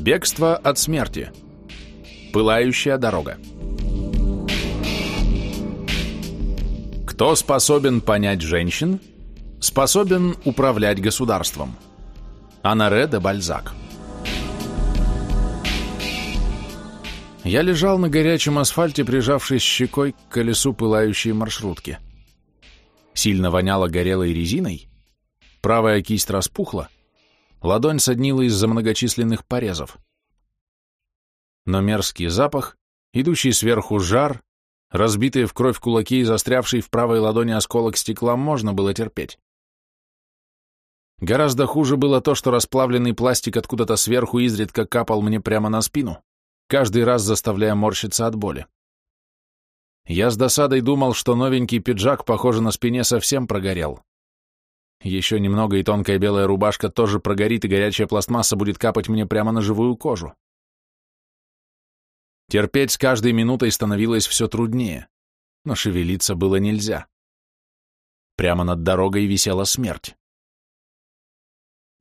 Бегство от смерти. Пылающая дорога. Кто способен понять женщин, способен управлять государством. Анаре де Бальзак. Я лежал на горячем асфальте, прижавшись щекой к колесу пылающей маршрутки. Сильно воняло горелой резиной, правая кисть распухла, ладонь соднила из-за многочисленных порезов. Но мерзкий запах, идущий сверху жар, разбитые в кровь кулаки и застрявший в правой ладони осколок стекла можно было терпеть. Гораздо хуже было то, что расплавленный пластик откуда-то сверху изредка капал мне прямо на спину, каждый раз заставляя морщиться от боли. Я с досадой думал, что новенький пиджак, похоже, на спине совсем прогорел. Еще немного, и тонкая белая рубашка тоже прогорит, и горячая пластмасса будет капать мне прямо на живую кожу. Терпеть с каждой минутой становилось все труднее, но шевелиться было нельзя. Прямо над дорогой висела смерть.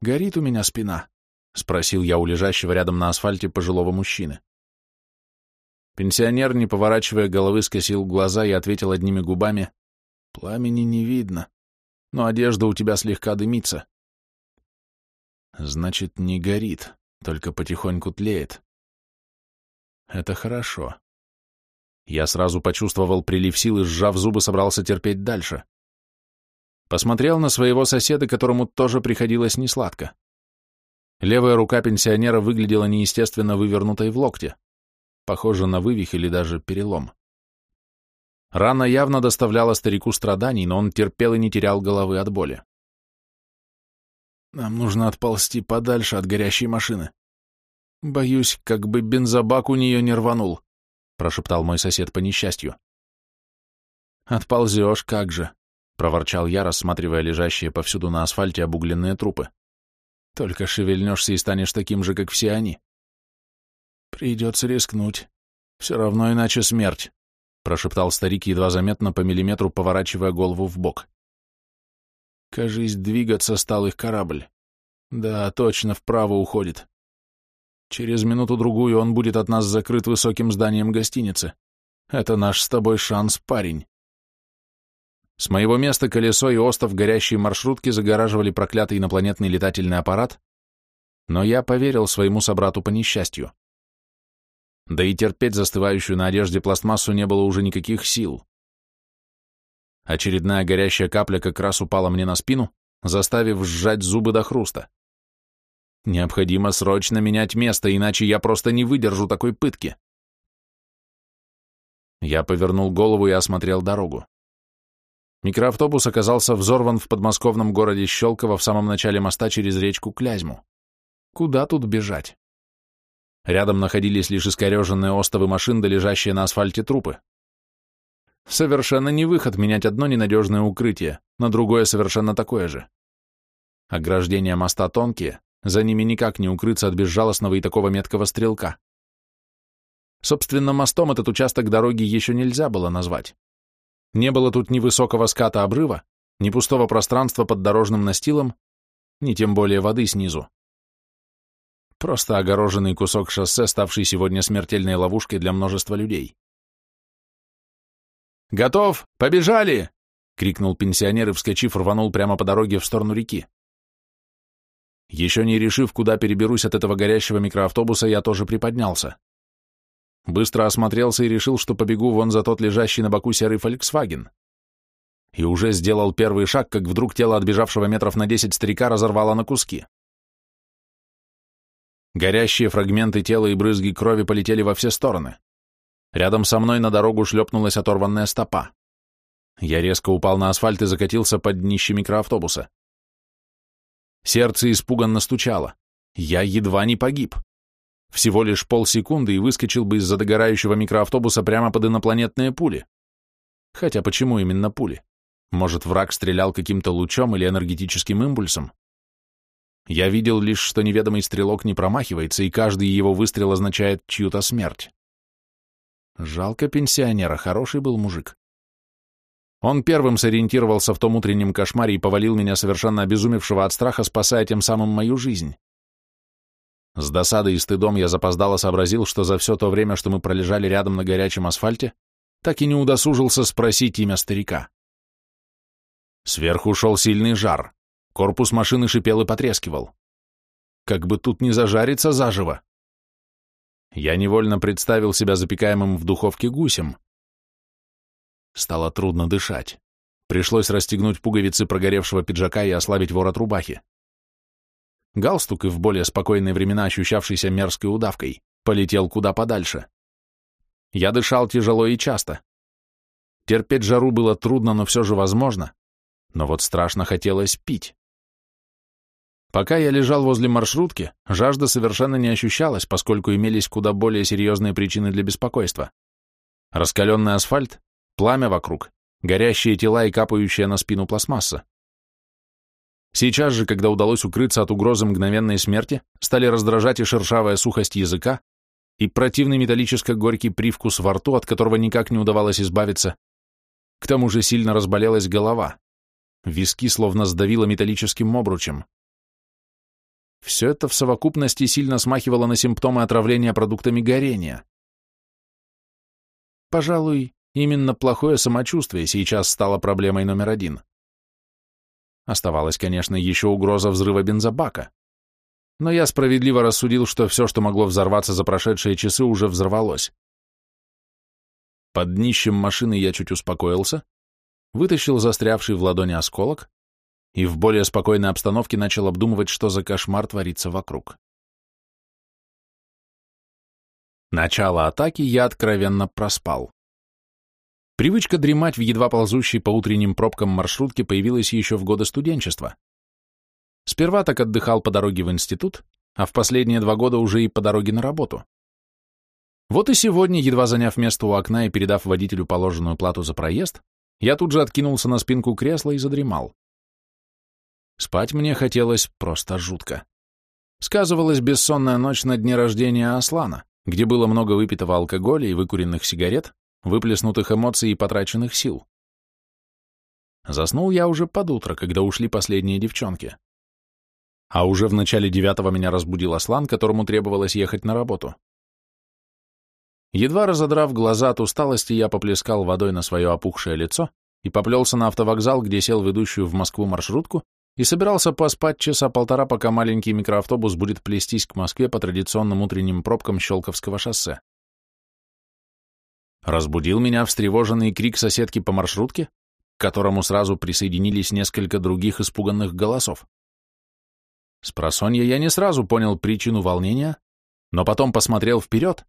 «Горит у меня спина?» — спросил я у лежащего рядом на асфальте пожилого мужчины. Пенсионер, не поворачивая головы, скосил глаза и ответил одними губами, «Пламени не видно но одежда у тебя слегка дымится. Значит, не горит, только потихоньку тлеет. Это хорошо. Я сразу почувствовал прилив сил и, сжав зубы, собрался терпеть дальше. Посмотрел на своего соседа, которому тоже приходилось несладко. Левая рука пенсионера выглядела неестественно вывернутой в локте, похоже на вывих или даже перелом. Рана явно доставляла старику страданий, но он терпел и не терял головы от боли. «Нам нужно отползти подальше от горящей машины. Боюсь, как бы бензобак у нее не рванул», — прошептал мой сосед по несчастью. «Отползешь, как же», — проворчал я, рассматривая лежащие повсюду на асфальте обугленные трупы. «Только шевельнешься и станешь таким же, как все они». «Придется рискнуть. Все равно иначе смерть». — прошептал старик, едва заметно по миллиметру поворачивая голову в бок. Кажись, двигаться стал их корабль. Да, точно, вправо уходит. Через минуту-другую он будет от нас закрыт высоким зданием гостиницы. Это наш с тобой шанс, парень. С моего места колесо и остов горящей маршрутки загораживали проклятый инопланетный летательный аппарат, но я поверил своему собрату по несчастью да и терпеть застывающую на одежде пластмассу не было уже никаких сил. Очередная горящая капля как раз упала мне на спину, заставив сжать зубы до хруста. Необходимо срочно менять место, иначе я просто не выдержу такой пытки. Я повернул голову и осмотрел дорогу. Микроавтобус оказался взорван в подмосковном городе Щелково в самом начале моста через речку Клязьму. Куда тут бежать? Рядом находились лишь искореженные остовы машин да лежащие на асфальте трупы. Совершенно не выход менять одно ненадежное укрытие на другое совершенно такое же. Ограждения моста тонкие, за ними никак не укрыться от безжалостного и такого меткого стрелка. Собственно, мостом этот участок дороги еще нельзя было назвать. Не было тут ни высокого ската обрыва, ни пустого пространства под дорожным настилом, ни тем более воды снизу. Просто огороженный кусок шоссе, ставший сегодня смертельной ловушкой для множества людей. «Готов! Побежали!» — крикнул пенсионер и, вскочив, рванул прямо по дороге в сторону реки. Еще не решив, куда переберусь от этого горящего микроавтобуса, я тоже приподнялся. Быстро осмотрелся и решил, что побегу вон за тот лежащий на боку серый «Фольксваген». И уже сделал первый шаг, как вдруг тело отбежавшего метров на десять старика разорвало на куски. Горящие фрагменты тела и брызги крови полетели во все стороны. Рядом со мной на дорогу шлепнулась оторванная стопа. Я резко упал на асфальт и закатился под днище микроавтобуса. Сердце испуганно стучало. Я едва не погиб. Всего лишь полсекунды и выскочил бы из-за догорающего микроавтобуса прямо под инопланетные пули. Хотя почему именно пули? Может, враг стрелял каким-то лучом или энергетическим импульсом? Я видел лишь, что неведомый стрелок не промахивается, и каждый его выстрел означает чью-то смерть. Жалко пенсионера, хороший был мужик. Он первым сориентировался в том утреннем кошмаре и повалил меня совершенно обезумевшего от страха, спасая тем самым мою жизнь. С досадой и стыдом я запоздало сообразил, что за все то время, что мы пролежали рядом на горячем асфальте, так и не удосужился спросить имя старика. Сверху шел сильный жар, корпус машины шипел и потрескивал. Как бы тут не зажариться заживо. Я невольно представил себя запекаемым в духовке гусем. Стало трудно дышать. Пришлось расстегнуть пуговицы прогоревшего пиджака и ослабить ворот рубахи. Галстук, и в более спокойные времена ощущавшийся мерзкой удавкой, полетел куда подальше. Я дышал тяжело и часто. Терпеть жару было трудно, но все же возможно. Но вот страшно хотелось пить. Пока я лежал возле маршрутки, жажда совершенно не ощущалась, поскольку имелись куда более серьезные причины для беспокойства. Раскаленный асфальт, пламя вокруг, горящие тела и капающая на спину пластмасса. Сейчас же, когда удалось укрыться от угрозы мгновенной смерти, стали раздражать и шершавая сухость языка, и противный металлическо-горький привкус во рту, от которого никак не удавалось избавиться. К тому же сильно разболелась голова. Виски словно сдавило металлическим обручем. Все это в совокупности сильно смахивало на симптомы отравления продуктами горения. Пожалуй, именно плохое самочувствие сейчас стало проблемой номер один. Оставалась, конечно, еще угроза взрыва бензобака. Но я справедливо рассудил, что все, что могло взорваться за прошедшие часы, уже взорвалось. Под днищем машины я чуть успокоился, вытащил застрявший в ладони осколок и в более спокойной обстановке начал обдумывать, что за кошмар творится вокруг. Начало атаки я откровенно проспал. Привычка дремать в едва ползущей по утренним пробкам маршрутке появилась еще в годы студенчества. Сперва так отдыхал по дороге в институт, а в последние два года уже и по дороге на работу. Вот и сегодня, едва заняв место у окна и передав водителю положенную плату за проезд, я тут же откинулся на спинку кресла и задремал. Спать мне хотелось просто жутко. Сказывалась бессонная ночь на дне рождения Аслана, где было много выпитого алкоголя и выкуренных сигарет, выплеснутых эмоций и потраченных сил. Заснул я уже под утро, когда ушли последние девчонки. А уже в начале девятого меня разбудил Аслан, которому требовалось ехать на работу. Едва разодрав глаза от усталости, я поплескал водой на свое опухшее лицо и поплелся на автовокзал, где сел в идущую в Москву маршрутку и собирался поспать часа полтора, пока маленький микроавтобус будет плестись к Москве по традиционным утренним пробкам Щелковского шоссе. Разбудил меня встревоженный крик соседки по маршрутке, к которому сразу присоединились несколько других испуганных голосов. С просонья я не сразу понял причину волнения, но потом посмотрел вперед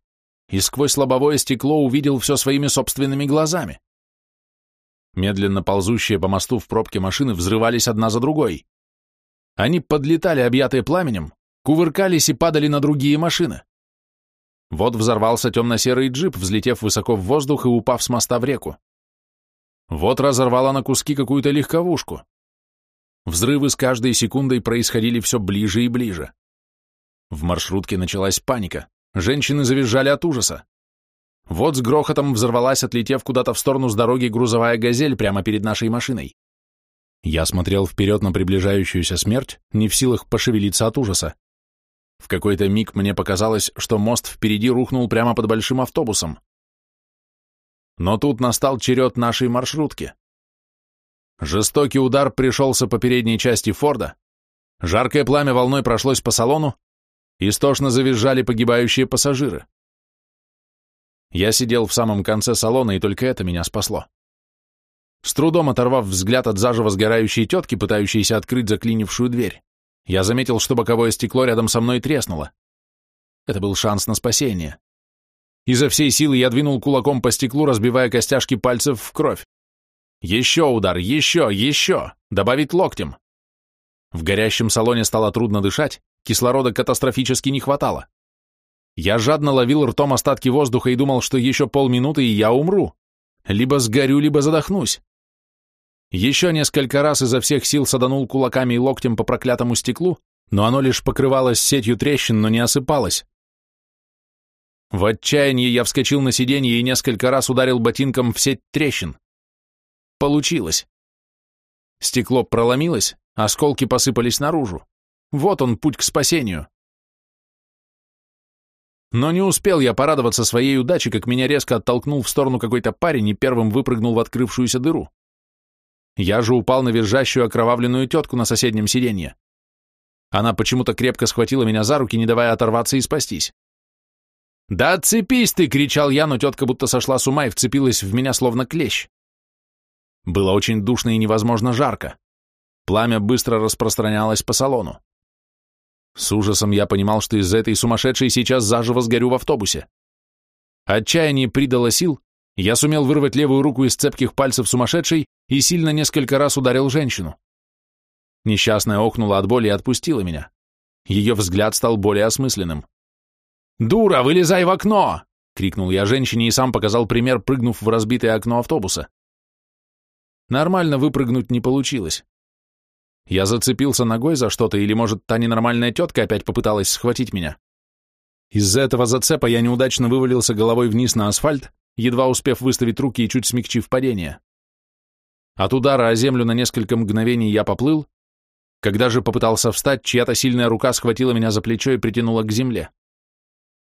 и сквозь лобовое стекло увидел все своими собственными глазами. Медленно ползущие по мосту в пробке машины взрывались одна за другой. Они подлетали, объятые пламенем, кувыркались и падали на другие машины. Вот взорвался темно-серый джип, взлетев высоко в воздух и упав с моста в реку. Вот разорвала на куски какую-то легковушку. Взрывы с каждой секундой происходили все ближе и ближе. В маршрутке началась паника. Женщины завизжали от ужаса. Вот с грохотом взорвалась, отлетев куда-то в сторону с дороги грузовая «Газель» прямо перед нашей машиной. Я смотрел вперед на приближающуюся смерть, не в силах пошевелиться от ужаса. В какой-то миг мне показалось, что мост впереди рухнул прямо под большим автобусом. Но тут настал черед нашей маршрутки. Жестокий удар пришелся по передней части Форда, жаркое пламя волной прошлось по салону, истошно завизжали погибающие пассажиры. Я сидел в самом конце салона, и только это меня спасло. С трудом оторвав взгляд от заживо сгорающей тетки, пытающейся открыть заклинившую дверь, я заметил, что боковое стекло рядом со мной треснуло. Это был шанс на спасение. Изо всей силы я двинул кулаком по стеклу, разбивая костяшки пальцев в кровь. Еще удар, еще, еще, добавить локтем. В горящем салоне стало трудно дышать, кислорода катастрофически не хватало. Я жадно ловил ртом остатки воздуха и думал, что еще полминуты, и я умру. Либо сгорю, либо задохнусь. Еще несколько раз изо всех сил саданул кулаками и локтем по проклятому стеклу, но оно лишь покрывалось сетью трещин, но не осыпалось. В отчаянии я вскочил на сиденье и несколько раз ударил ботинком в сеть трещин. Получилось. Стекло проломилось, осколки посыпались наружу. Вот он, путь к спасению. Но не успел я порадоваться своей удаче, как меня резко оттолкнул в сторону какой-то парень и первым выпрыгнул в открывшуюся дыру. Я же упал на визжащую окровавленную тетку на соседнем сиденье. Она почему-то крепко схватила меня за руки, не давая оторваться и спастись. «Да отцепись ты!» — кричал я, но тетка будто сошла с ума и вцепилась в меня словно клещ. Было очень душно и невозможно жарко. Пламя быстро распространялось по салону. С ужасом я понимал, что из-за этой сумасшедшей сейчас заживо сгорю в автобусе. Отчаяние придало сил, я сумел вырвать левую руку из цепких пальцев сумасшедшей и сильно несколько раз ударил женщину. Несчастная охнула от боли и отпустила меня. Ее взгляд стал более осмысленным. «Дура, вылезай в окно!» — крикнул я женщине и сам показал пример, прыгнув в разбитое окно автобуса. Нормально выпрыгнуть не получилось. Я зацепился ногой за что-то, или, может, та ненормальная тетка опять попыталась схватить меня. Из-за этого зацепа я неудачно вывалился головой вниз на асфальт, едва успев выставить руки и чуть смягчив падение. От удара о землю на несколько мгновений я поплыл, когда же попытался встать, чья-то сильная рука схватила меня за плечо и притянула к земле.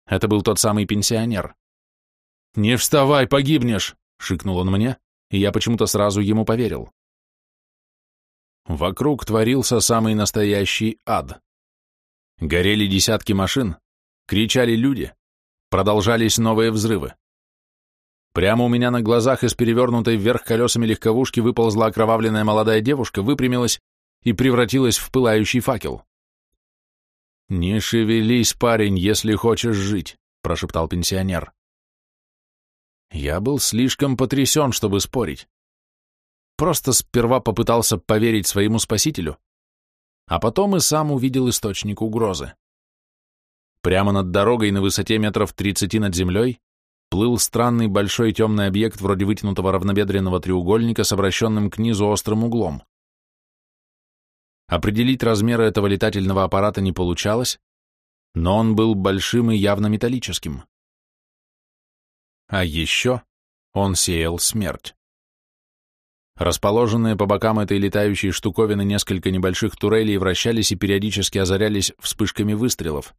Это был тот самый пенсионер. «Не вставай, погибнешь!» — шикнул он мне, и я почему-то сразу ему поверил. Вокруг творился самый настоящий ад. Горели десятки машин, кричали люди, продолжались новые взрывы. Прямо у меня на глазах из перевернутой вверх колесами легковушки выползла окровавленная молодая девушка, выпрямилась и превратилась в пылающий факел. «Не шевелись, парень, если хочешь жить», — прошептал пенсионер. Я был слишком потрясен, чтобы спорить. Просто сперва попытался поверить своему спасителю, а потом и сам увидел источник угрозы. Прямо над дорогой на высоте метров тридцати над землей плыл странный большой темный объект вроде вытянутого равнобедренного треугольника с обращенным к низу острым углом. Определить размеры этого летательного аппарата не получалось, но он был большим и явно металлическим. А еще он сеял смерть. Расположенные по бокам этой летающей штуковины несколько небольших турелей вращались и периодически озарялись вспышками выстрелов.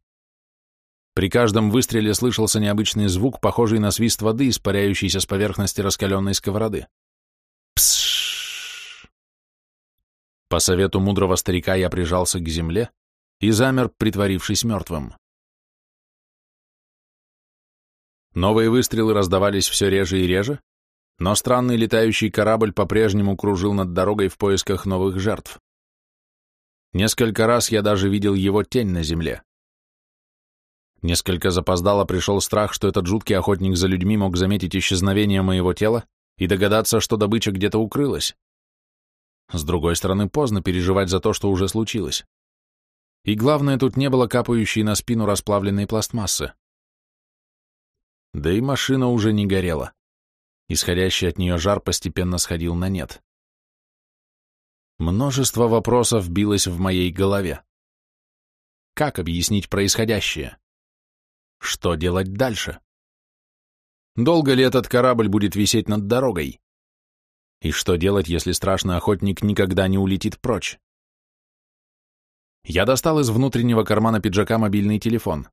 При каждом выстреле слышался необычный звук, похожий на свист воды, испаряющийся с поверхности раскаленной сковороды. Псшш! По совету мудрого старика я прижался к земле и замер, притворившись мертвым. Новые выстрелы раздавались все реже и реже, но странный летающий корабль по-прежнему кружил над дорогой в поисках новых жертв. Несколько раз я даже видел его тень на земле. Несколько запоздало пришел страх, что этот жуткий охотник за людьми мог заметить исчезновение моего тела и догадаться, что добыча где-то укрылась. С другой стороны, поздно переживать за то, что уже случилось. И главное, тут не было капающей на спину расплавленной пластмассы. Да и машина уже не горела. Исходящий от нее жар постепенно сходил на нет. Множество вопросов билось в моей голове. Как объяснить происходящее? Что делать дальше? Долго ли этот корабль будет висеть над дорогой? И что делать, если страшный охотник никогда не улетит прочь? Я достал из внутреннего кармана пиджака мобильный телефон.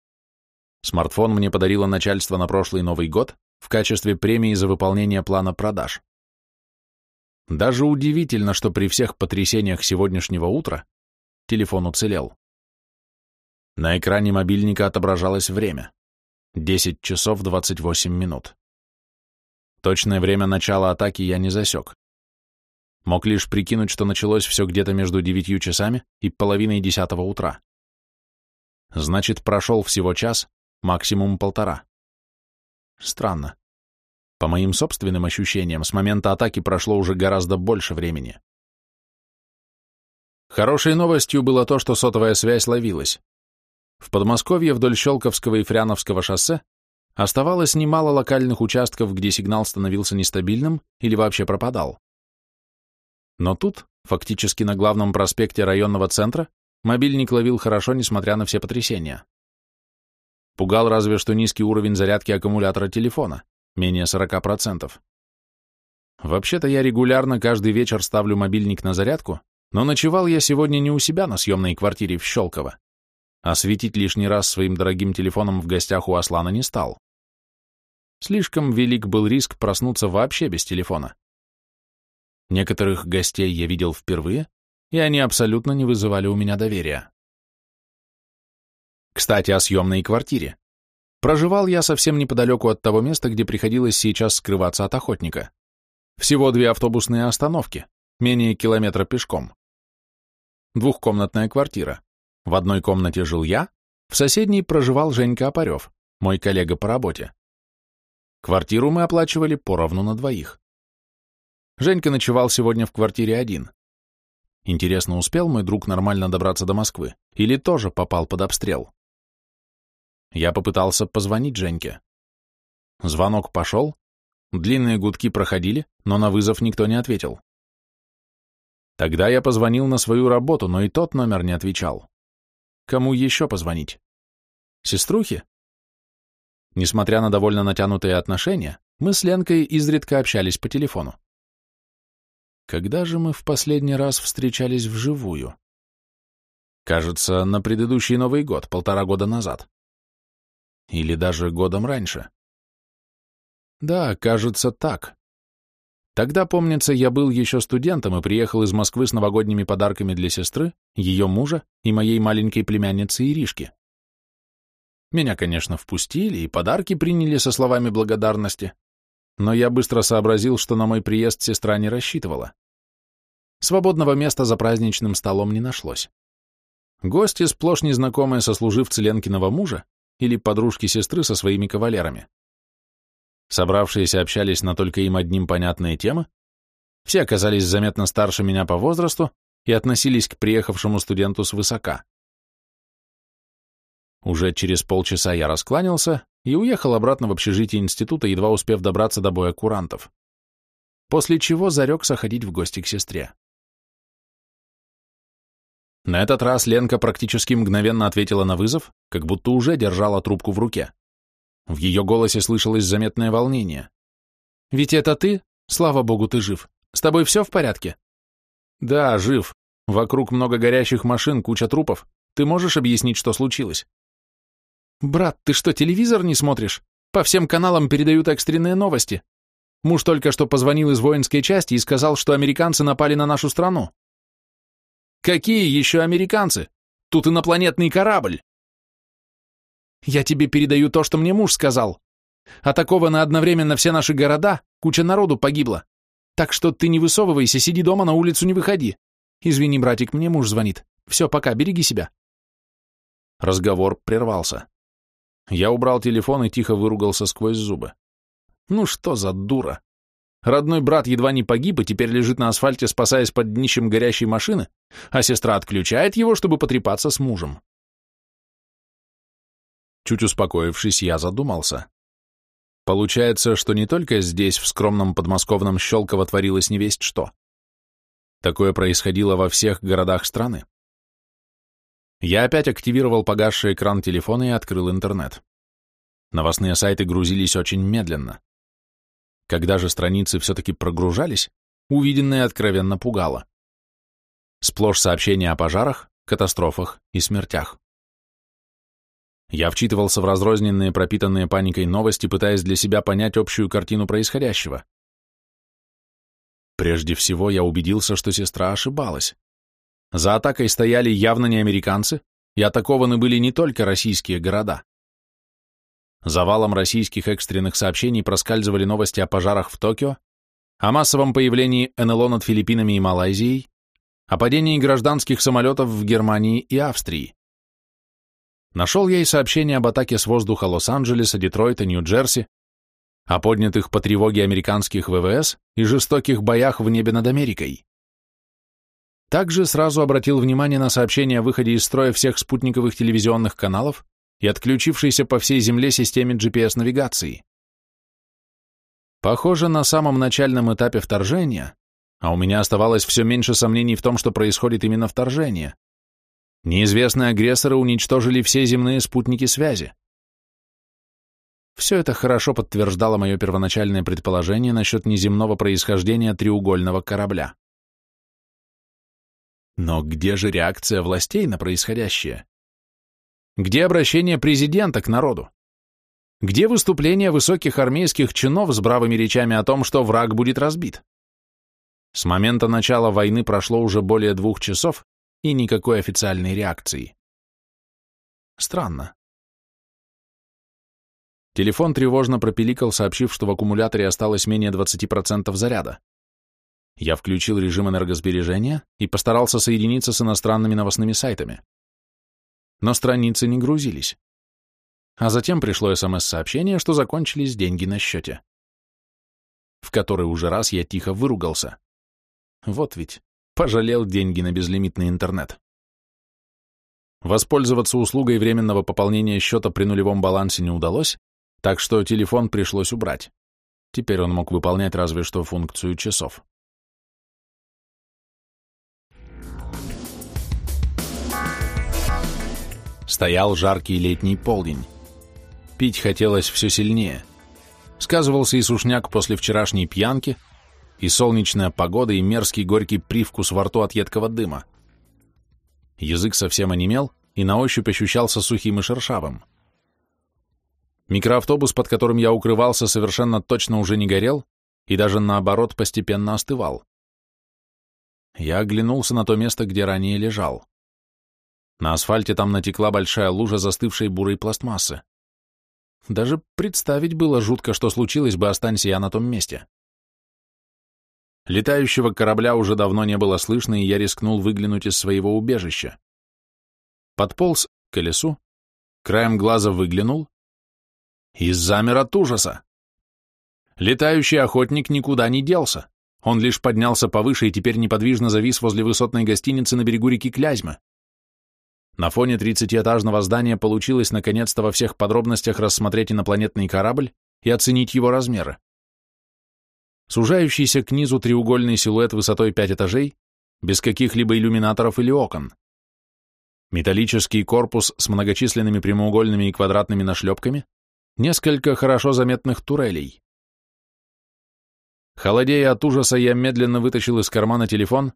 Смартфон мне подарило начальство на прошлый Новый год, в качестве премии за выполнение плана продаж. Даже удивительно, что при всех потрясениях сегодняшнего утра телефон уцелел. На экране мобильника отображалось время. 10 часов 28 минут. Точное время начала атаки я не засек. Мог лишь прикинуть, что началось все где-то между девятью часами и половиной десятого утра. Значит, прошел всего час, максимум полтора. Странно. По моим собственным ощущениям, с момента атаки прошло уже гораздо больше времени. Хорошей новостью было то, что сотовая связь ловилась. В Подмосковье вдоль Щелковского и Фряновского шоссе оставалось немало локальных участков, где сигнал становился нестабильным или вообще пропадал. Но тут, фактически на главном проспекте районного центра, мобильник ловил хорошо, несмотря на все потрясения. Пугал разве что низкий уровень зарядки аккумулятора телефона, менее 40%. Вообще-то я регулярно каждый вечер ставлю мобильник на зарядку, но ночевал я сегодня не у себя на съемной квартире в Щелково, а светить лишний раз своим дорогим телефоном в гостях у Аслана не стал. Слишком велик был риск проснуться вообще без телефона. Некоторых гостей я видел впервые, и они абсолютно не вызывали у меня доверия. Кстати, о съемной квартире. Проживал я совсем неподалеку от того места, где приходилось сейчас скрываться от охотника. Всего две автобусные остановки, менее километра пешком. Двухкомнатная квартира. В одной комнате жил я, в соседней проживал Женька Опарев, мой коллега по работе. Квартиру мы оплачивали поровну на двоих. Женька ночевал сегодня в квартире один. Интересно, успел мой друг нормально добраться до Москвы или тоже попал под обстрел? Я попытался позвонить Женьке. Звонок пошел, длинные гудки проходили, но на вызов никто не ответил. Тогда я позвонил на свою работу, но и тот номер не отвечал. Кому еще позвонить? Сеструхе? Несмотря на довольно натянутые отношения, мы с Ленкой изредка общались по телефону. Когда же мы в последний раз встречались вживую? Кажется, на предыдущий Новый год, полтора года назад. Или даже годом раньше. Да, кажется, так. Тогда, помнится, я был еще студентом и приехал из Москвы с новогодними подарками для сестры, ее мужа и моей маленькой племянницы Иришки. Меня, конечно, впустили и подарки приняли со словами благодарности, но я быстро сообразил, что на мой приезд сестра не рассчитывала. Свободного места за праздничным столом не нашлось. Гости, сплошь незнакомые сослуживцы Ленкиного мужа или подружки сестры со своими кавалерами. Собравшиеся общались на только им одним понятные темы, все оказались заметно старше меня по возрасту и относились к приехавшему студенту свысока. Уже через полчаса я раскланялся и уехал обратно в общежитие института, едва успев добраться до боя курантов. После чего зарекся ходить в гости к сестре. На этот раз Ленка практически мгновенно ответила на вызов, как будто уже держала трубку в руке. В ее голосе слышалось заметное волнение. «Ведь это ты? Слава богу, ты жив. С тобой все в порядке?» «Да, жив. Вокруг много горящих машин, куча трупов. Ты можешь объяснить, что случилось?» «Брат, ты что, телевизор не смотришь? По всем каналам передают экстренные новости. Муж только что позвонил из воинской части и сказал, что американцы напали на нашу страну». «Какие еще американцы? Тут инопланетный корабль!» «Я тебе передаю то, что мне муж сказал. Атакованы одновременно все наши города, куча народу погибла. Так что ты не высовывайся, сиди дома, на улицу не выходи. Извини, братик, мне муж звонит. Все, пока, береги себя». Разговор прервался. Я убрал телефон и тихо выругался сквозь зубы. Ну что за дура? Родной брат едва не погиб и теперь лежит на асфальте, спасаясь под днищем горящей машины, а сестра отключает его, чтобы потрепаться с мужем. Чуть успокоившись, я задумался. Получается, что не только здесь, в скромном подмосковном Щелково, творилось невесть что. Такое происходило во всех городах страны. Я опять активировал погасший экран телефона и открыл интернет. Новостные сайты грузились очень медленно. Когда же страницы все-таки прогружались, увиденное откровенно пугало. Сплошь сообщения о пожарах, катастрофах и смертях. Я вчитывался в разрозненные, пропитанные паникой новости, пытаясь для себя понять общую картину происходящего. Прежде всего, я убедился, что сестра ошибалась. За атакой стояли явно не американцы, и атакованы были не только российские города. Завалом российских экстренных сообщений проскальзывали новости о пожарах в Токио, о массовом появлении НЛО над Филиппинами и Малайзией, о падении гражданских самолетов в Германии и Австрии. Нашел я и сообщения об атаке с воздуха Лос-Анджелеса, Детройта, Нью-Джерси, о поднятых по тревоге американских ВВС и жестоких боях в небе над Америкой. Также сразу обратил внимание на сообщение о выходе из строя всех спутниковых телевизионных каналов и отключившейся по всей Земле системе GPS-навигации. Похоже, на самом начальном этапе вторжения, а у меня оставалось все меньше сомнений в том, что происходит именно вторжение, неизвестные агрессоры уничтожили все земные спутники связи. Все это хорошо подтверждало мое первоначальное предположение насчет неземного происхождения треугольного корабля. Но где же реакция властей на происходящее? Где обращение президента к народу? Где выступления высоких армейских чинов с бравыми речами о том, что враг будет разбит? С момента начала войны прошло уже более двух часов, и никакой официальной реакции. Странно. Телефон тревожно пропиликал, сообщив, что в аккумуляторе осталось менее 20% заряда. Я включил режим энергосбережения и постарался соединиться с иностранными новостными сайтами. Но страницы не грузились. А затем пришло СМС-сообщение, что закончились деньги на счете. В который уже раз я тихо выругался. Вот ведь, пожалел деньги на безлимитный интернет. Воспользоваться услугой временного пополнения счета при нулевом балансе не удалось, так что телефон пришлось убрать. Теперь он мог выполнять разве что функцию часов. Стоял жаркий летний полдень. Пить хотелось все сильнее. Сказывался и сушняк после вчерашней пьянки, и солнечная погода, и мерзкий горький привкус во рту от едкого дыма. Язык совсем онемел и на ощупь ощущался сухим и шершавым. Микроавтобус, под которым я укрывался, совершенно точно уже не горел и даже наоборот постепенно остывал. Я оглянулся на то место, где ранее лежал. На асфальте там натекла большая лужа застывшей бурой пластмассы. Даже представить было жутко, что случилось бы, останься я на том месте. Летающего корабля уже давно не было слышно, и я рискнул выглянуть из своего убежища. Подполз к колесу, краем глаза выглянул и замер от ужаса. Летающий охотник никуда не делся. Он лишь поднялся повыше и теперь неподвижно завис возле высотной гостиницы на берегу реки Клязьмы. На фоне тридцатиэтажного здания получилось наконец-то во всех подробностях рассмотреть инопланетный корабль и оценить его размеры. Сужающийся к низу треугольный силуэт высотой пять этажей, без каких-либо иллюминаторов или окон. Металлический корпус с многочисленными прямоугольными и квадратными нашлепками, несколько хорошо заметных турелей. Холодея от ужаса, я медленно вытащил из кармана телефон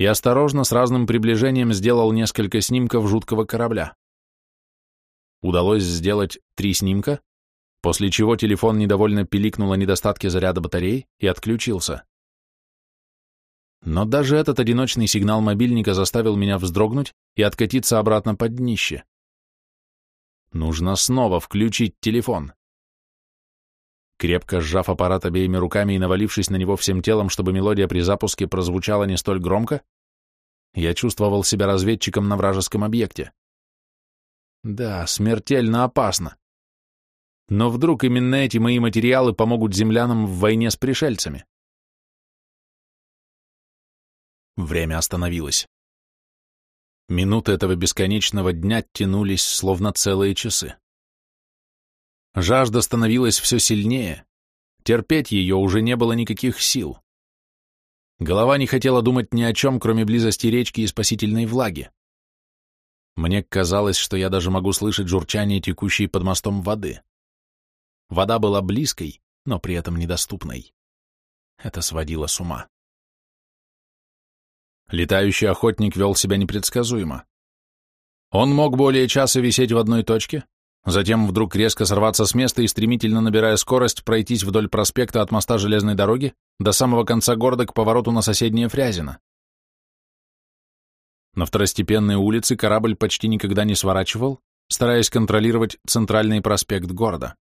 и осторожно с разным приближением сделал несколько снимков жуткого корабля. Удалось сделать три снимка, после чего телефон недовольно пиликнул о недостатке заряда батареи и отключился. Но даже этот одиночный сигнал мобильника заставил меня вздрогнуть и откатиться обратно под днище. Нужно снова включить телефон. Крепко сжав аппарат обеими руками и навалившись на него всем телом, чтобы мелодия при запуске прозвучала не столь громко, я чувствовал себя разведчиком на вражеском объекте. Да, смертельно опасно. Но вдруг именно эти мои материалы помогут землянам в войне с пришельцами? Время остановилось. Минуты этого бесконечного дня тянулись, словно целые часы. Жажда становилась все сильнее, терпеть ее уже не было никаких сил. Голова не хотела думать ни о чем, кроме близости речки и спасительной влаги. Мне казалось, что я даже могу слышать журчание текущей под мостом воды. Вода была близкой, но при этом недоступной. Это сводило с ума. Летающий охотник вел себя непредсказуемо. Он мог более часа висеть в одной точке, затем вдруг резко сорваться с места и, стремительно набирая скорость, пройтись вдоль проспекта от моста железной дороги до самого конца города к повороту на соседнее Фрязино. На второстепенной улице корабль почти никогда не сворачивал, стараясь контролировать центральный проспект города.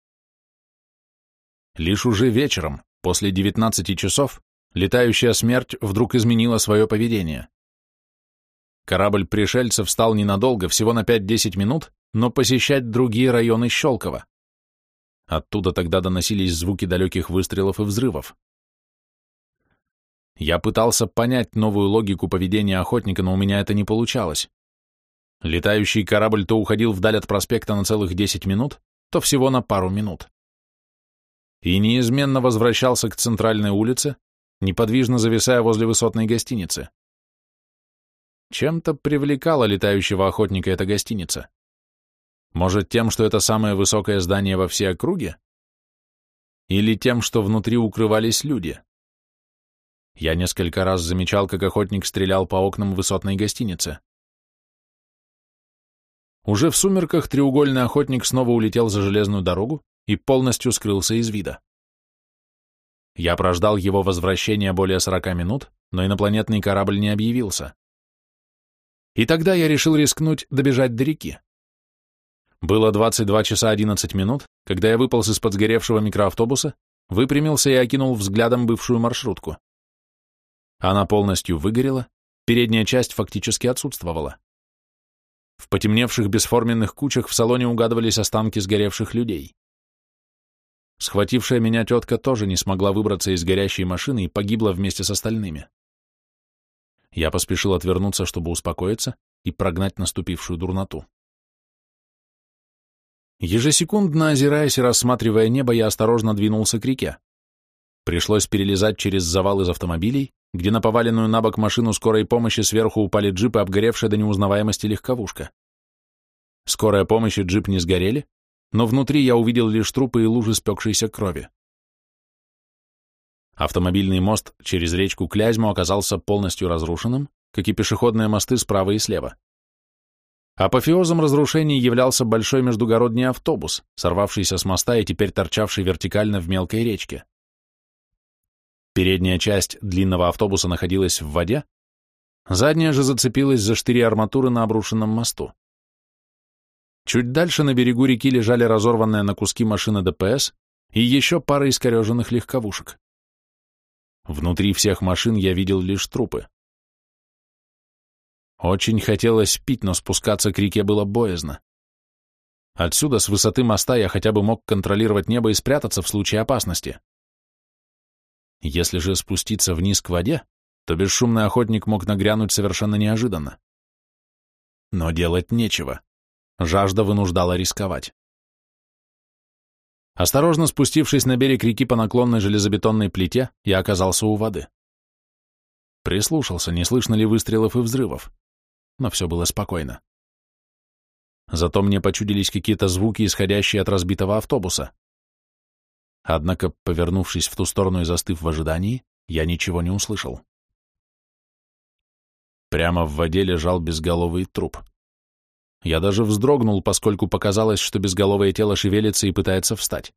Лишь уже вечером, после 19 часов, летающая смерть вдруг изменила свое поведение. Корабль пришельцев встал ненадолго, всего на 5-10 минут, но посещать другие районы Щелково. Оттуда тогда доносились звуки далеких выстрелов и взрывов. Я пытался понять новую логику поведения охотника, но у меня это не получалось. Летающий корабль то уходил вдаль от проспекта на целых 10 минут, то всего на пару минут. И неизменно возвращался к центральной улице, неподвижно зависая возле высотной гостиницы. Чем-то привлекала летающего охотника эта гостиница. Может, тем, что это самое высокое здание во всей округе? Или тем, что внутри укрывались люди? Я несколько раз замечал, как охотник стрелял по окнам высотной гостиницы. Уже в сумерках треугольный охотник снова улетел за железную дорогу и полностью скрылся из вида. Я прождал его возвращения более сорока минут, но инопланетный корабль не объявился. И тогда я решил рискнуть добежать до реки. Было 22 часа 11 минут, когда я выполз из-под сгоревшего микроавтобуса, выпрямился и окинул взглядом бывшую маршрутку. Она полностью выгорела, передняя часть фактически отсутствовала. В потемневших бесформенных кучах в салоне угадывались останки сгоревших людей. Схватившая меня тетка тоже не смогла выбраться из горящей машины и погибла вместе с остальными. Я поспешил отвернуться, чтобы успокоиться и прогнать наступившую дурноту. Ежесекундно озираясь и рассматривая небо, я осторожно двинулся к реке. Пришлось перелезать через завал из автомобилей, где на поваленную на бок машину скорой помощи сверху упали джипы, обгоревшая до неузнаваемости легковушка. Скорая помощь и джип не сгорели, но внутри я увидел лишь трупы и лужи спекшейся крови. Автомобильный мост через речку Клязьму оказался полностью разрушенным, как и пешеходные мосты справа и слева. Апофеозом разрушений являлся большой междугородний автобус, сорвавшийся с моста и теперь торчавший вертикально в мелкой речке. Передняя часть длинного автобуса находилась в воде, задняя же зацепилась за штыри арматуры на обрушенном мосту. Чуть дальше на берегу реки лежали разорванные на куски машины ДПС и еще пара искореженных легковушек. Внутри всех машин я видел лишь трупы. Очень хотелось пить, но спускаться к реке было боязно. Отсюда, с высоты моста, я хотя бы мог контролировать небо и спрятаться в случае опасности. Если же спуститься вниз к воде, то бесшумный охотник мог нагрянуть совершенно неожиданно. Но делать нечего. Жажда вынуждала рисковать. Осторожно спустившись на берег реки по наклонной железобетонной плите, я оказался у воды. Прислушался, не слышно ли выстрелов и взрывов, но все было спокойно. Зато мне почудились какие-то звуки, исходящие от разбитого автобуса. Однако, повернувшись в ту сторону и застыв в ожидании, я ничего не услышал. Прямо в воде лежал безголовый труп. Я даже вздрогнул, поскольку показалось, что безголовое тело шевелится и пытается встать.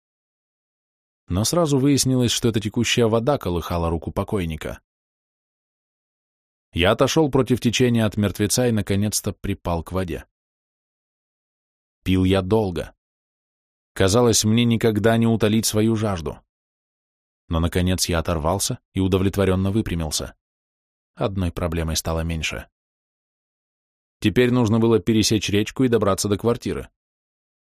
Но сразу выяснилось, что это текущая вода колыхала руку покойника. Я отошел против течения от мертвеца и, наконец-то, припал к воде. Пил я долго. Казалось, мне никогда не утолить свою жажду. Но, наконец, я оторвался и удовлетворенно выпрямился. Одной проблемой стало меньше. Теперь нужно было пересечь речку и добраться до квартиры.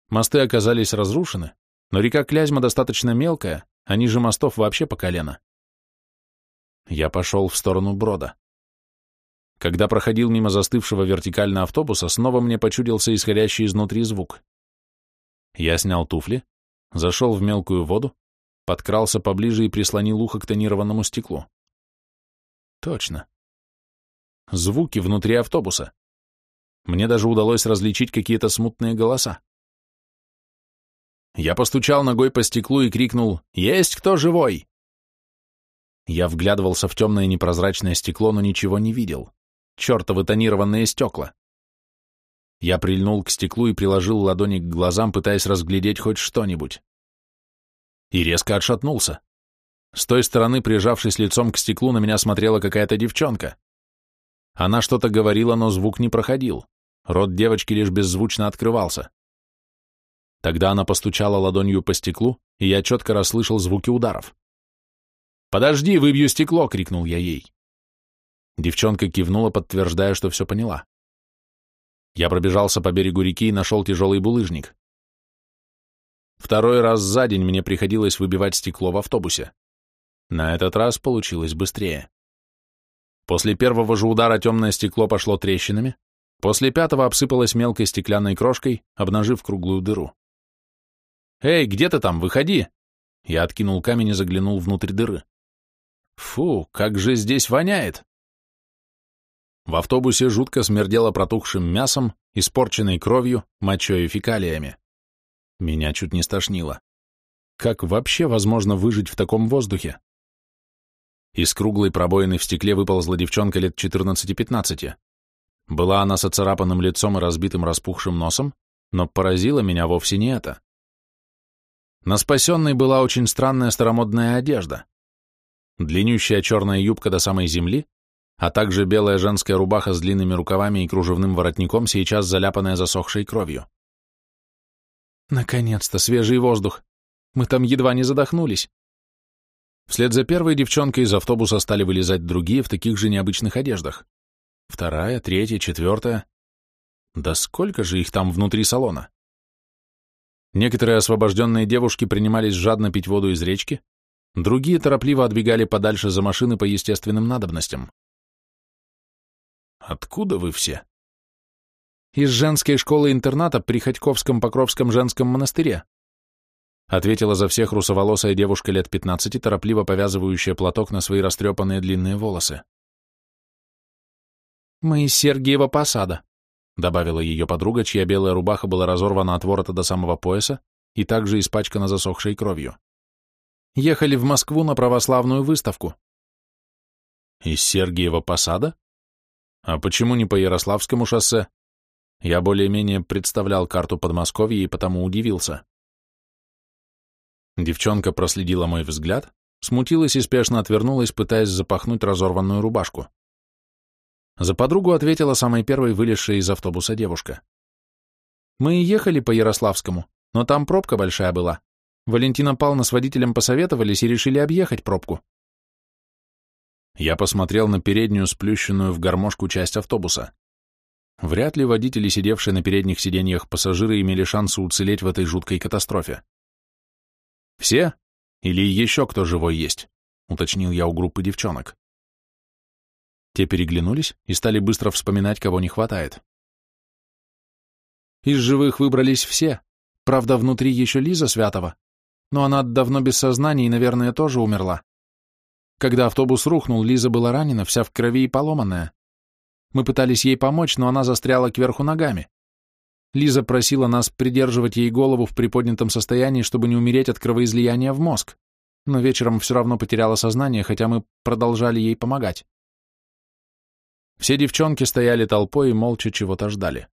Мосты оказались разрушены, но река Клязьма достаточно мелкая, а ниже мостов вообще по колено. Я пошел в сторону брода. Когда проходил мимо застывшего вертикально автобуса, снова мне почудился исходящий изнутри звук. Я снял туфли, зашел в мелкую воду, подкрался поближе и прислонил ухо к тонированному стеклу. Точно. Звуки внутри автобуса. Мне даже удалось различить какие-то смутные голоса. Я постучал ногой по стеклу и крикнул «Есть кто живой?» Я вглядывался в темное непрозрачное стекло, но ничего не видел. Чертовы тонированные стекла. Я прильнул к стеклу и приложил ладони к глазам, пытаясь разглядеть хоть что-нибудь. И резко отшатнулся. С той стороны, прижавшись лицом к стеклу, на меня смотрела какая-то девчонка. Она что-то говорила, но звук не проходил. Рот девочки лишь беззвучно открывался. Тогда она постучала ладонью по стеклу, и я четко расслышал звуки ударов. «Подожди, выбью стекло!» — крикнул я ей. Девчонка кивнула, подтверждая, что все поняла. Я пробежался по берегу реки и нашел тяжелый булыжник. Второй раз за день мне приходилось выбивать стекло в автобусе. На этот раз получилось быстрее. После первого же удара темное стекло пошло трещинами, После пятого обсыпалась мелкой стеклянной крошкой, обнажив круглую дыру. «Эй, где ты там? Выходи!» Я откинул камень и заглянул внутрь дыры. «Фу, как же здесь воняет!» В автобусе жутко смердело протухшим мясом, испорченной кровью, мочой и фекалиями. Меня чуть не стошнило. Как вообще возможно выжить в таком воздухе? Из круглой пробоины в стекле выползла девчонка лет 14-15. Была она с оцарапанным лицом и разбитым распухшим носом, но поразило меня вовсе не это. На спасенной была очень странная старомодная одежда. Длиннющая черная юбка до самой земли, а также белая женская рубаха с длинными рукавами и кружевным воротником, сейчас заляпанная засохшей кровью. Наконец-то свежий воздух. Мы там едва не задохнулись. Вслед за первой девчонкой из автобуса стали вылезать другие в таких же необычных одеждах. Вторая, третья, четвертая. Да сколько же их там внутри салона? Некоторые освобожденные девушки принимались жадно пить воду из речки, другие торопливо отбегали подальше за машины по естественным надобностям. «Откуда вы все?» «Из женской школы-интерната при Ходьковском Покровском женском монастыре», ответила за всех русоволосая девушка лет пятнадцати, торопливо повязывающая платок на свои растрепанные длинные волосы. «Мы из Сергиева посада», — добавила ее подруга, чья белая рубаха была разорвана от ворота до самого пояса и также испачкана засохшей кровью. «Ехали в Москву на православную выставку». «Из Сергиева посада? А почему не по Ярославскому шоссе?» Я более-менее представлял карту Подмосковья и потому удивился. Девчонка проследила мой взгляд, смутилась и спешно отвернулась, пытаясь запахнуть разорванную рубашку. За подругу ответила самой первой вылезшая из автобуса девушка. «Мы ехали по Ярославскому, но там пробка большая была. Валентина Павловна с водителем посоветовались и решили объехать пробку». Я посмотрел на переднюю сплющенную в гармошку часть автобуса. Вряд ли водители, сидевшие на передних сиденьях пассажиры, имели шансы уцелеть в этой жуткой катастрофе. «Все? Или еще кто живой есть?» — уточнил я у группы девчонок. Те переглянулись и стали быстро вспоминать, кого не хватает. Из живых выбрались все. Правда, внутри еще Лиза Святова. Но она давно без сознания и, наверное, тоже умерла. Когда автобус рухнул, Лиза была ранена, вся в крови и поломанная. Мы пытались ей помочь, но она застряла кверху ногами. Лиза просила нас придерживать ей голову в приподнятом состоянии, чтобы не умереть от кровоизлияния в мозг, но вечером все равно потеряла сознание, хотя мы продолжали ей помогать. Все девчонки стояли толпой и молча чего-то ждали.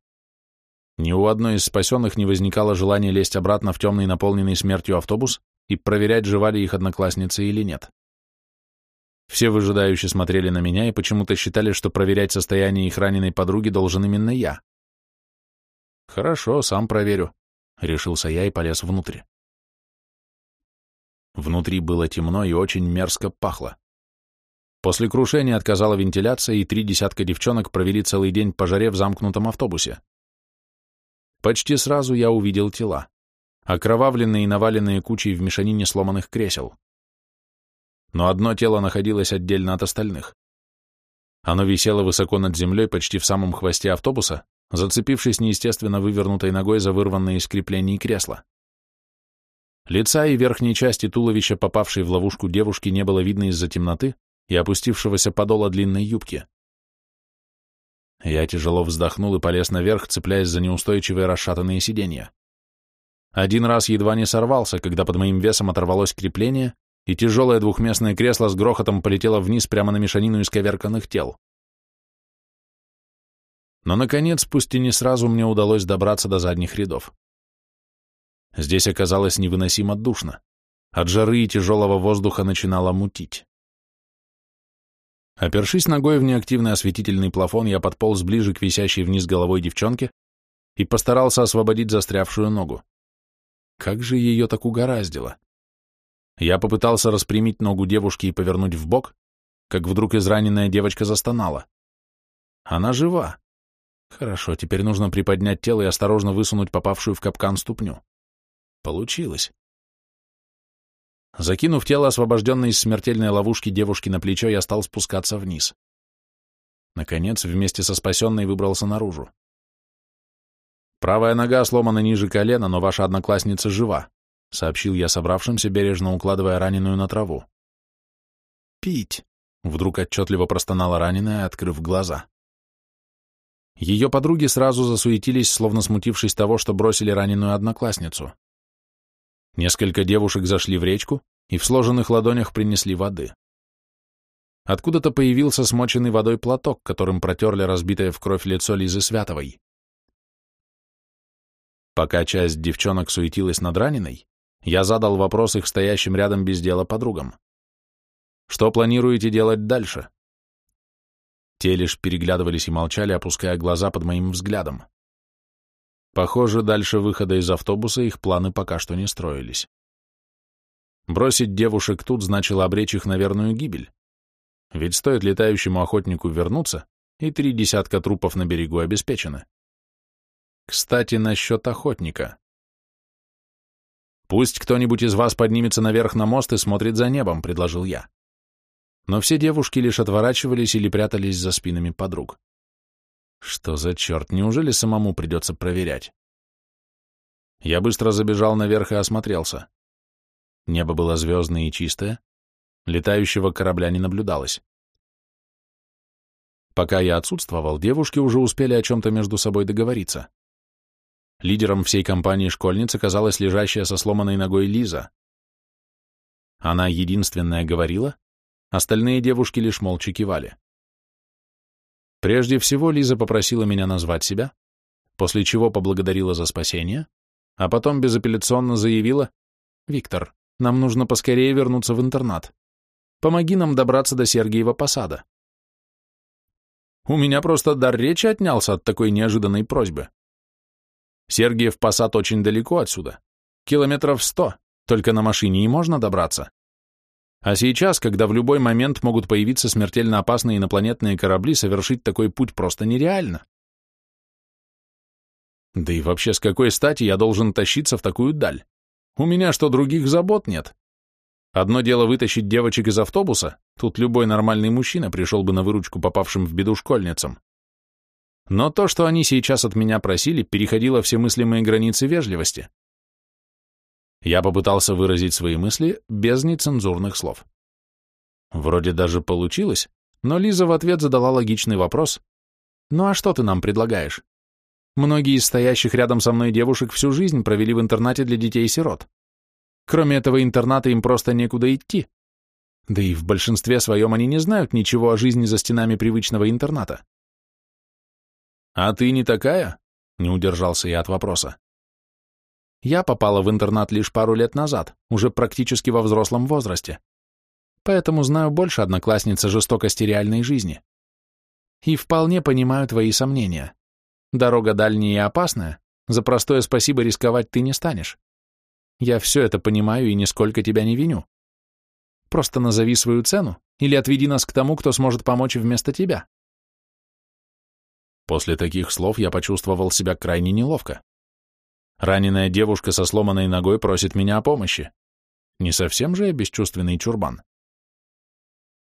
Ни у одной из спасенных не возникало желания лезть обратно в темный наполненный смертью автобус и проверять, жива ли их одноклассница или нет. Все выжидающие смотрели на меня и почему-то считали, что проверять состояние их раненой подруги должен именно я. «Хорошо, сам проверю», — решился я и полез внутрь. Внутри было темно и очень мерзко пахло. После крушения отказала вентиляция, и три десятка девчонок провели целый день по жаре в замкнутом автобусе. Почти сразу я увидел тела, окровавленные и наваленные кучей в мешанине сломанных кресел. Но одно тело находилось отдельно от остальных. Оно висело высоко над землей, почти в самом хвосте автобуса, зацепившись неестественно вывернутой ногой за вырванные из креплений кресла. Лица и верхней части туловища, попавшей в ловушку девушки, не было видно из-за темноты, и опустившегося подола длинной юбки. Я тяжело вздохнул и полез наверх, цепляясь за неустойчивые расшатанные сиденья. Один раз едва не сорвался, когда под моим весом оторвалось крепление, и тяжелое двухместное кресло с грохотом полетело вниз прямо на мешанину из коверканных тел. Но, наконец, пусть и не сразу мне удалось добраться до задних рядов. Здесь оказалось невыносимо душно. От жары и тяжелого воздуха начинало мутить. Опершись ногой в неактивный осветительный плафон, я подполз ближе к висящей вниз головой девчонке и постарался освободить застрявшую ногу. Как же ее так угораздило? Я попытался распрямить ногу девушки и повернуть в бок, как вдруг израненная девочка застонала. Она жива. Хорошо, теперь нужно приподнять тело и осторожно высунуть попавшую в капкан ступню. Получилось. Закинув тело, освобожденное из смертельной ловушки девушки на плечо, я стал спускаться вниз. Наконец, вместе со спасенной выбрался наружу. «Правая нога сломана ниже колена, но ваша одноклассница жива», — сообщил я собравшимся, бережно укладывая раненую на траву. «Пить», — вдруг отчетливо простонала раненая, открыв глаза. Ее подруги сразу засуетились, словно смутившись того, что бросили раненую одноклассницу. Несколько девушек зашли в речку и в сложенных ладонях принесли воды. Откуда-то появился смоченный водой платок, которым протерли разбитое в кровь лицо Лизы Святовой. Пока часть девчонок суетилась над раненой, я задал вопрос их стоящим рядом без дела подругам. Что планируете делать дальше? Те лишь переглядывались и молчали, опуская глаза под моим взглядом. Похоже, дальше выхода из автобуса их планы пока что не строились. Бросить девушек тут значило обречь их на верную гибель. Ведь стоит летающему охотнику вернуться, и три десятка трупов на берегу обеспечены. Кстати, насчет охотника. «Пусть кто-нибудь из вас поднимется наверх на мост и смотрит за небом», — предложил я. Но все девушки лишь отворачивались или прятались за спинами подруг. Что за черт, неужели самому придется проверять? Я быстро забежал наверх и осмотрелся. Небо было звездное и чистое, летающего корабля не наблюдалось. Пока я отсутствовал, девушки уже успели о чем-то между собой договориться. Лидером всей компании школьниц оказалась лежащая со сломанной ногой Лиза. Она единственная говорила, остальные девушки лишь молча кивали. Прежде всего Лиза попросила меня назвать себя, после чего поблагодарила за спасение, а потом безапелляционно заявила, «Виктор, нам нужно поскорее вернуться в интернат. Помоги нам добраться до Сергиева посада». У меня просто дар речи отнялся от такой неожиданной просьбы. Сергиев посад очень далеко отсюда, километров сто, только на машине и можно добраться. А сейчас, когда в любой момент могут появиться смертельно опасные инопланетные корабли, совершить такой путь просто нереально. Да и вообще, с какой стати я должен тащиться в такую даль? У меня что, других забот нет? Одно дело вытащить девочек из автобуса, тут любой нормальный мужчина пришел бы на выручку попавшим в беду школьницам. Но то, что они сейчас от меня просили, переходило все мыслимые границы вежливости. Я попытался выразить свои мысли без нецензурных слов. Вроде даже получилось, но Лиза в ответ задала логичный вопрос. «Ну а что ты нам предлагаешь? Многие из стоящих рядом со мной девушек всю жизнь провели в интернате для детей-сирот. Кроме этого интерната им просто некуда идти. Да и в большинстве своем они не знают ничего о жизни за стенами привычного интерната». «А ты не такая?» — не удержался я от вопроса. Я попала в интернат лишь пару лет назад, уже практически во взрослом возрасте. Поэтому знаю больше одноклассницы жестокости реальной жизни. И вполне понимаю твои сомнения. Дорога дальняя и опасная, за простое спасибо рисковать ты не станешь. Я все это понимаю и нисколько тебя не виню. Просто назови свою цену или отведи нас к тому, кто сможет помочь вместо тебя. После таких слов я почувствовал себя крайне неловко. Раненая девушка со сломанной ногой просит меня о помощи. Не совсем же я бесчувственный чурбан.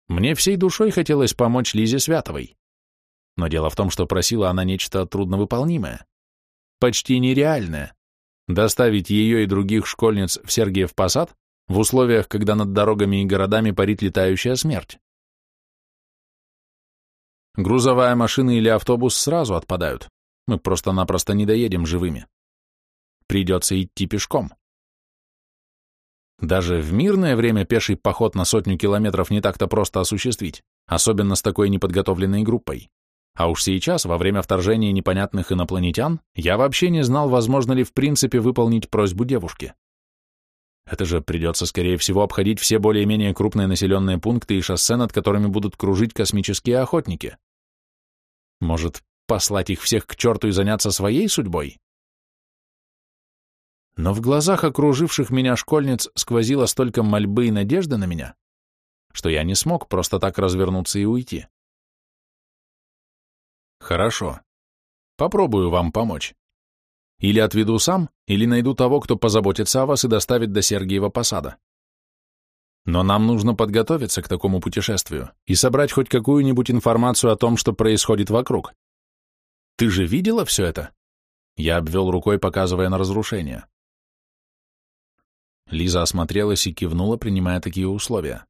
Мне всей душой хотелось помочь Лизе Святовой. Но дело в том, что просила она нечто трудновыполнимое, почти нереальное. Доставить ее и других школьниц в Сергиев Посад в условиях, когда над дорогами и городами парит летающая смерть. Грузовая машина или автобус сразу отпадают. Мы просто-напросто не доедем живыми придется идти пешком. Даже в мирное время пеший поход на сотню километров не так-то просто осуществить, особенно с такой неподготовленной группой. А уж сейчас, во время вторжения непонятных инопланетян, я вообще не знал, возможно ли в принципе выполнить просьбу девушки. Это же придется, скорее всего, обходить все более-менее крупные населенные пункты и шоссе, над которыми будут кружить космические охотники. Может, послать их всех к черту и заняться своей судьбой? но в глазах окруживших меня школьниц сквозило столько мольбы и надежды на меня, что я не смог просто так развернуться и уйти. Хорошо. Попробую вам помочь. Или отведу сам, или найду того, кто позаботится о вас и доставит до Сергиева посада. Но нам нужно подготовиться к такому путешествию и собрать хоть какую-нибудь информацию о том, что происходит вокруг. Ты же видела все это? Я обвел рукой, показывая на разрушение. Лиза осмотрелась и кивнула, принимая такие условия.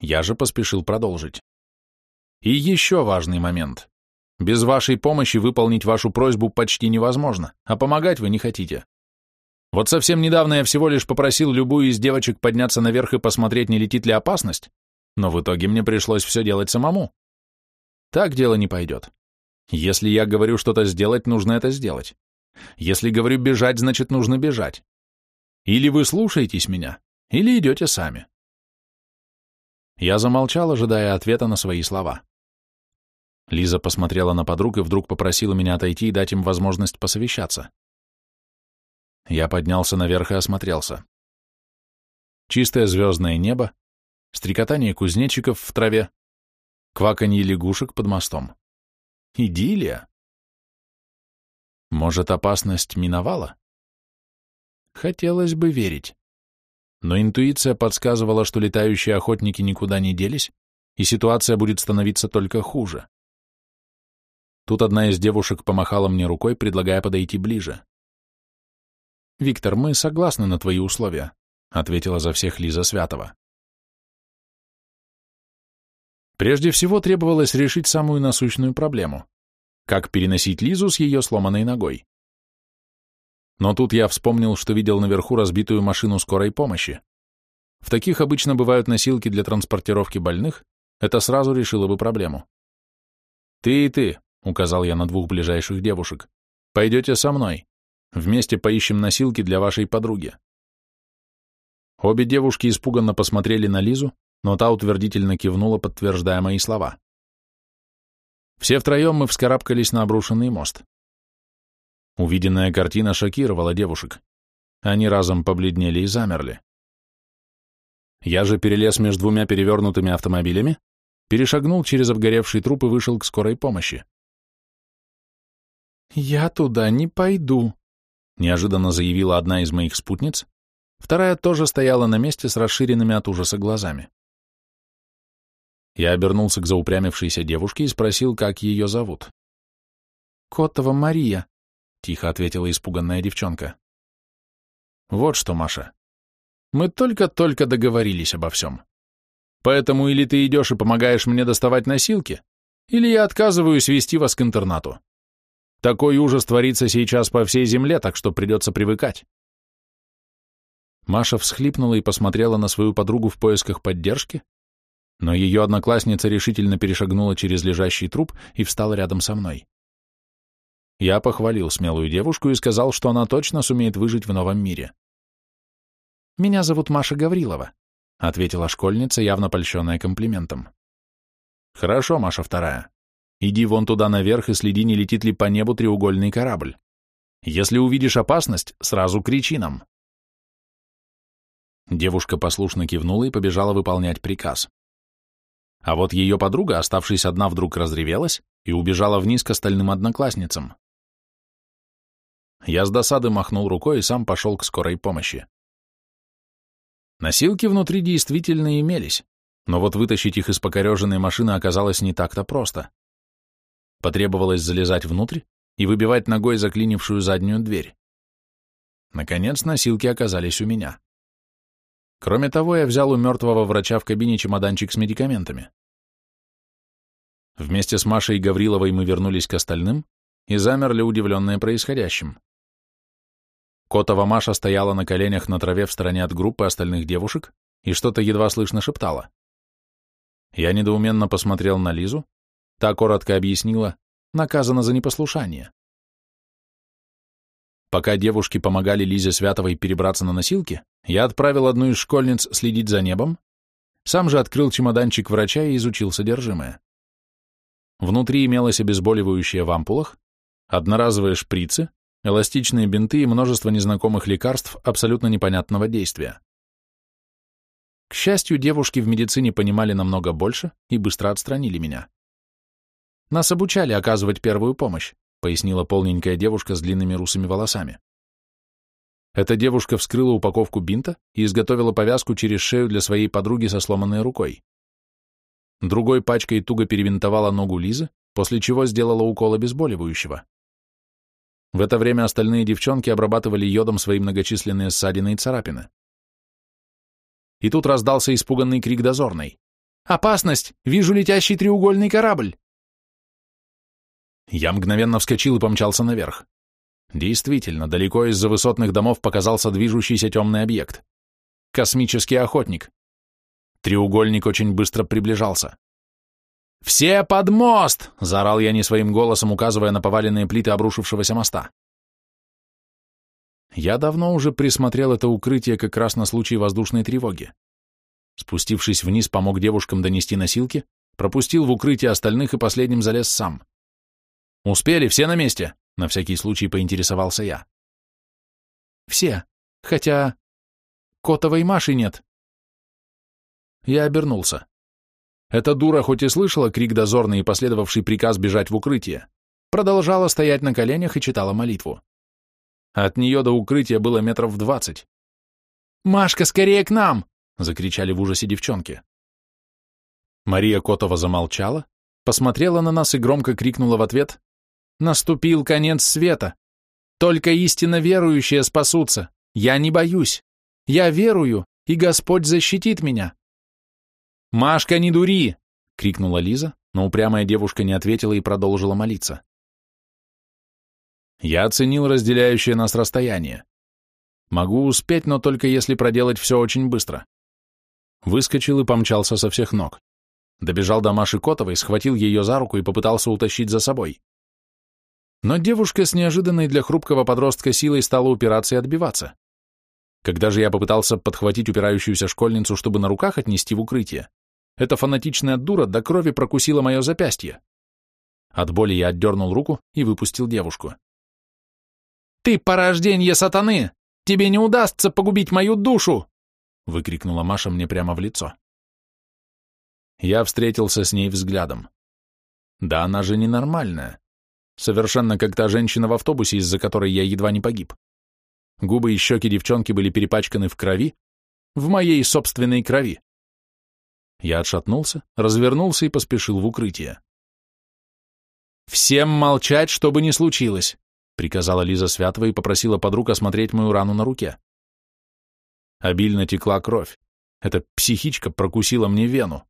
Я же поспешил продолжить. И еще важный момент. Без вашей помощи выполнить вашу просьбу почти невозможно, а помогать вы не хотите. Вот совсем недавно я всего лишь попросил любую из девочек подняться наверх и посмотреть, не летит ли опасность, но в итоге мне пришлось все делать самому. Так дело не пойдет. Если я говорю что-то сделать, нужно это сделать. Если говорю бежать, значит нужно бежать. Или вы слушаетесь меня, или идете сами. Я замолчал, ожидая ответа на свои слова. Лиза посмотрела на подруг и вдруг попросила меня отойти и дать им возможность посовещаться. Я поднялся наверх и осмотрелся. Чистое звездное небо, стрекотание кузнечиков в траве, кваканье лягушек под мостом. Идиллия. Может, опасность миновала? Хотелось бы верить. Но интуиция подсказывала, что летающие охотники никуда не делись, и ситуация будет становиться только хуже. Тут одна из девушек помахала мне рукой, предлагая подойти ближе. «Виктор, мы согласны на твои условия», — ответила за всех Лиза Святова. Прежде всего требовалось решить самую насущную проблему — как переносить Лизу с ее сломанной ногой. Но тут я вспомнил, что видел наверху разбитую машину скорой помощи. В таких обычно бывают носилки для транспортировки больных, это сразу решило бы проблему. «Ты и ты», — указал я на двух ближайших девушек, — «пойдете со мной. Вместе поищем носилки для вашей подруги». Обе девушки испуганно посмотрели на Лизу, но та утвердительно кивнула, подтверждая мои слова. Все втроем мы вскарабкались на обрушенный мост. Увиденная картина шокировала девушек. Они разом побледнели и замерли. Я же перелез между двумя перевернутыми автомобилями, перешагнул через обгоревший труп и вышел к скорой помощи. «Я туда не пойду», — неожиданно заявила одна из моих спутниц, вторая тоже стояла на месте с расширенными от ужаса глазами. Я обернулся к заупрямившейся девушке и спросил, как ее зовут. «Котова Мария», тихо ответила испуганная девчонка. Вот что, Маша. Мы только-только договорились обо всем. Поэтому или ты идешь и помогаешь мне доставать носилки, или я отказываюсь вести вас к интернату. Такой ужас творится сейчас по всей земле, так что придется привыкать. Маша всхлипнула и посмотрела на свою подругу в поисках поддержки, но ее одноклассница решительно перешагнула через лежащий труп и встала рядом со мной. Я похвалил смелую девушку и сказал, что она точно сумеет выжить в новом мире. «Меня зовут Маша Гаврилова», — ответила школьница, явно польщенная комплиментом. «Хорошо, Маша вторая. Иди вон туда наверх и следи, не летит ли по небу треугольный корабль. Если увидишь опасность, сразу кричи нам». Девушка послушно кивнула и побежала выполнять приказ. А вот ее подруга, оставшись одна, вдруг разревелась и убежала вниз к остальным одноклассницам. Я с досады махнул рукой и сам пошел к скорой помощи. Носилки внутри действительно имелись, но вот вытащить их из покореженной машины оказалось не так-то просто. Потребовалось залезать внутрь и выбивать ногой заклинившую заднюю дверь. Наконец носилки оказались у меня. Кроме того, я взял у мертвого врача в кабине чемоданчик с медикаментами. Вместе с Машей Гавриловой мы вернулись к остальным и замерли, удивленные происходящим. Котова Маша стояла на коленях на траве в стороне от группы остальных девушек и что-то едва слышно шептала. Я недоуменно посмотрел на Лизу, та коротко объяснила, наказана за непослушание. Пока девушки помогали Лизе Святовой перебраться на носилки, я отправил одну из школьниц следить за небом, сам же открыл чемоданчик врача и изучил содержимое. Внутри имелось обезболивающее в ампулах, одноразовые шприцы, эластичные бинты и множество незнакомых лекарств абсолютно непонятного действия. К счастью, девушки в медицине понимали намного больше и быстро отстранили меня. «Нас обучали оказывать первую помощь», пояснила полненькая девушка с длинными русыми волосами. Эта девушка вскрыла упаковку бинта и изготовила повязку через шею для своей подруги со сломанной рукой. Другой пачкой туго перевинтовала ногу Лизы, после чего сделала укол обезболивающего. В это время остальные девчонки обрабатывали йодом свои многочисленные ссадины и царапины. И тут раздался испуганный крик дозорной. «Опасность! Вижу летящий треугольный корабль!» Я мгновенно вскочил и помчался наверх. Действительно, далеко из-за высотных домов показался движущийся темный объект. Космический охотник. Треугольник очень быстро приближался. «Все под мост!» — заорал я не своим голосом, указывая на поваленные плиты обрушившегося моста. Я давно уже присмотрел это укрытие как раз на случай воздушной тревоги. Спустившись вниз, помог девушкам донести носилки, пропустил в укрытие остальных и последним залез сам. «Успели, все на месте?» — на всякий случай поинтересовался я. «Все, хотя Котовой Маши нет». Я обернулся. Эта дура хоть и слышала крик дозорный и последовавший приказ бежать в укрытие, продолжала стоять на коленях и читала молитву. От нее до укрытия было метров двадцать. «Машка, скорее к нам!» — закричали в ужасе девчонки. Мария Котова замолчала, посмотрела на нас и громко крикнула в ответ «Наступил конец света! Только истинно верующие спасутся! Я не боюсь! Я верую, и Господь защитит меня!» «Машка, не дури!» — крикнула Лиза, но упрямая девушка не ответила и продолжила молиться. Я оценил разделяющее нас расстояние. Могу успеть, но только если проделать все очень быстро. Выскочил и помчался со всех ног. Добежал до Маши Котовой, схватил ее за руку и попытался утащить за собой. Но девушка с неожиданной для хрупкого подростка силой стала упираться и отбиваться. Когда же я попытался подхватить упирающуюся школьницу, чтобы на руках отнести в укрытие, эта фанатичная дура до крови прокусила мое запястье. От боли я отдернул руку и выпустил девушку. «Ты порождение сатаны! Тебе не удастся погубить мою душу!» выкрикнула Маша мне прямо в лицо. Я встретился с ней взглядом. Да она же ненормальная. Совершенно как та женщина в автобусе, из-за которой я едва не погиб. Губы и щеки девчонки были перепачканы в крови, в моей собственной крови. Я отшатнулся, развернулся и поспешил в укрытие. «Всем молчать, что бы ни случилось», — приказала Лиза Святова и попросила подруг осмотреть мою рану на руке. Обильно текла кровь. Эта психичка прокусила мне вену.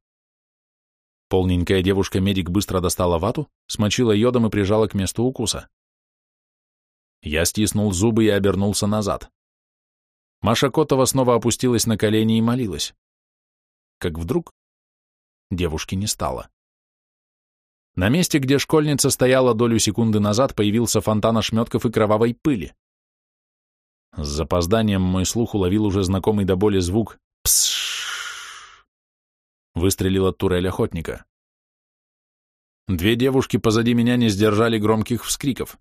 Полненькая девушка-медик быстро достала вату, смочила йодом и прижала к месту укуса. Я стиснул зубы и обернулся назад. Маша Котова снова опустилась на колени и молилась. Как вдруг девушки не стало. На месте, где школьница стояла долю секунды назад, появился фонтан ошметков и кровавой пыли. С запозданием мой слух уловил уже знакомый до боли звук. Выстрелила турель охотника. Две девушки позади меня не сдержали громких вскриков.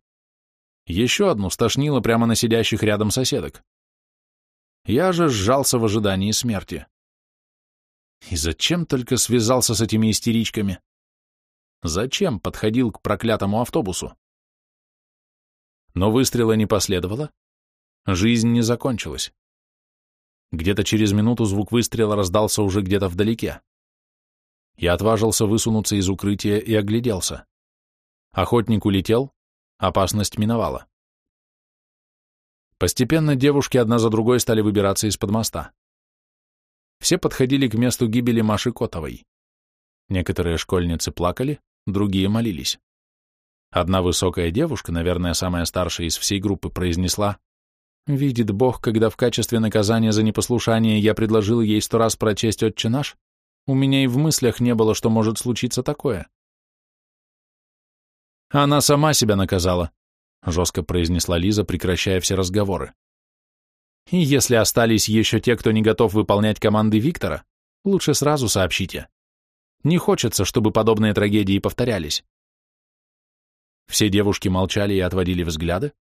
Еще одну стошнило прямо на сидящих рядом соседок. Я же сжался в ожидании смерти. И зачем только связался с этими истеричками? Зачем подходил к проклятому автобусу? Но выстрела не последовало. Жизнь не закончилась. Где-то через минуту звук выстрела раздался уже где-то вдалеке. Я отважился высунуться из укрытия и огляделся. Охотник улетел, опасность миновала. Постепенно девушки одна за другой стали выбираться из-под моста. Все подходили к месту гибели Маши Котовой. Некоторые школьницы плакали, другие молились. Одна высокая девушка, наверное, самая старшая из всей группы, произнесла «Видит Бог, когда в качестве наказания за непослушание я предложил ей сто раз прочесть «Отче наш», у меня и в мыслях не было, что может случиться такое». «Она сама себя наказала», — жестко произнесла Лиза, прекращая все разговоры. И если остались еще те, кто не готов выполнять команды Виктора, лучше сразу сообщите. Не хочется, чтобы подобные трагедии повторялись. Все девушки молчали и отводили взгляды.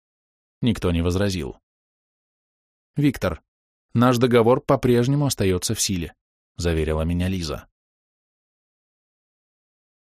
Никто не возразил. «Виктор, наш договор по-прежнему остается в силе», — заверила меня Лиза.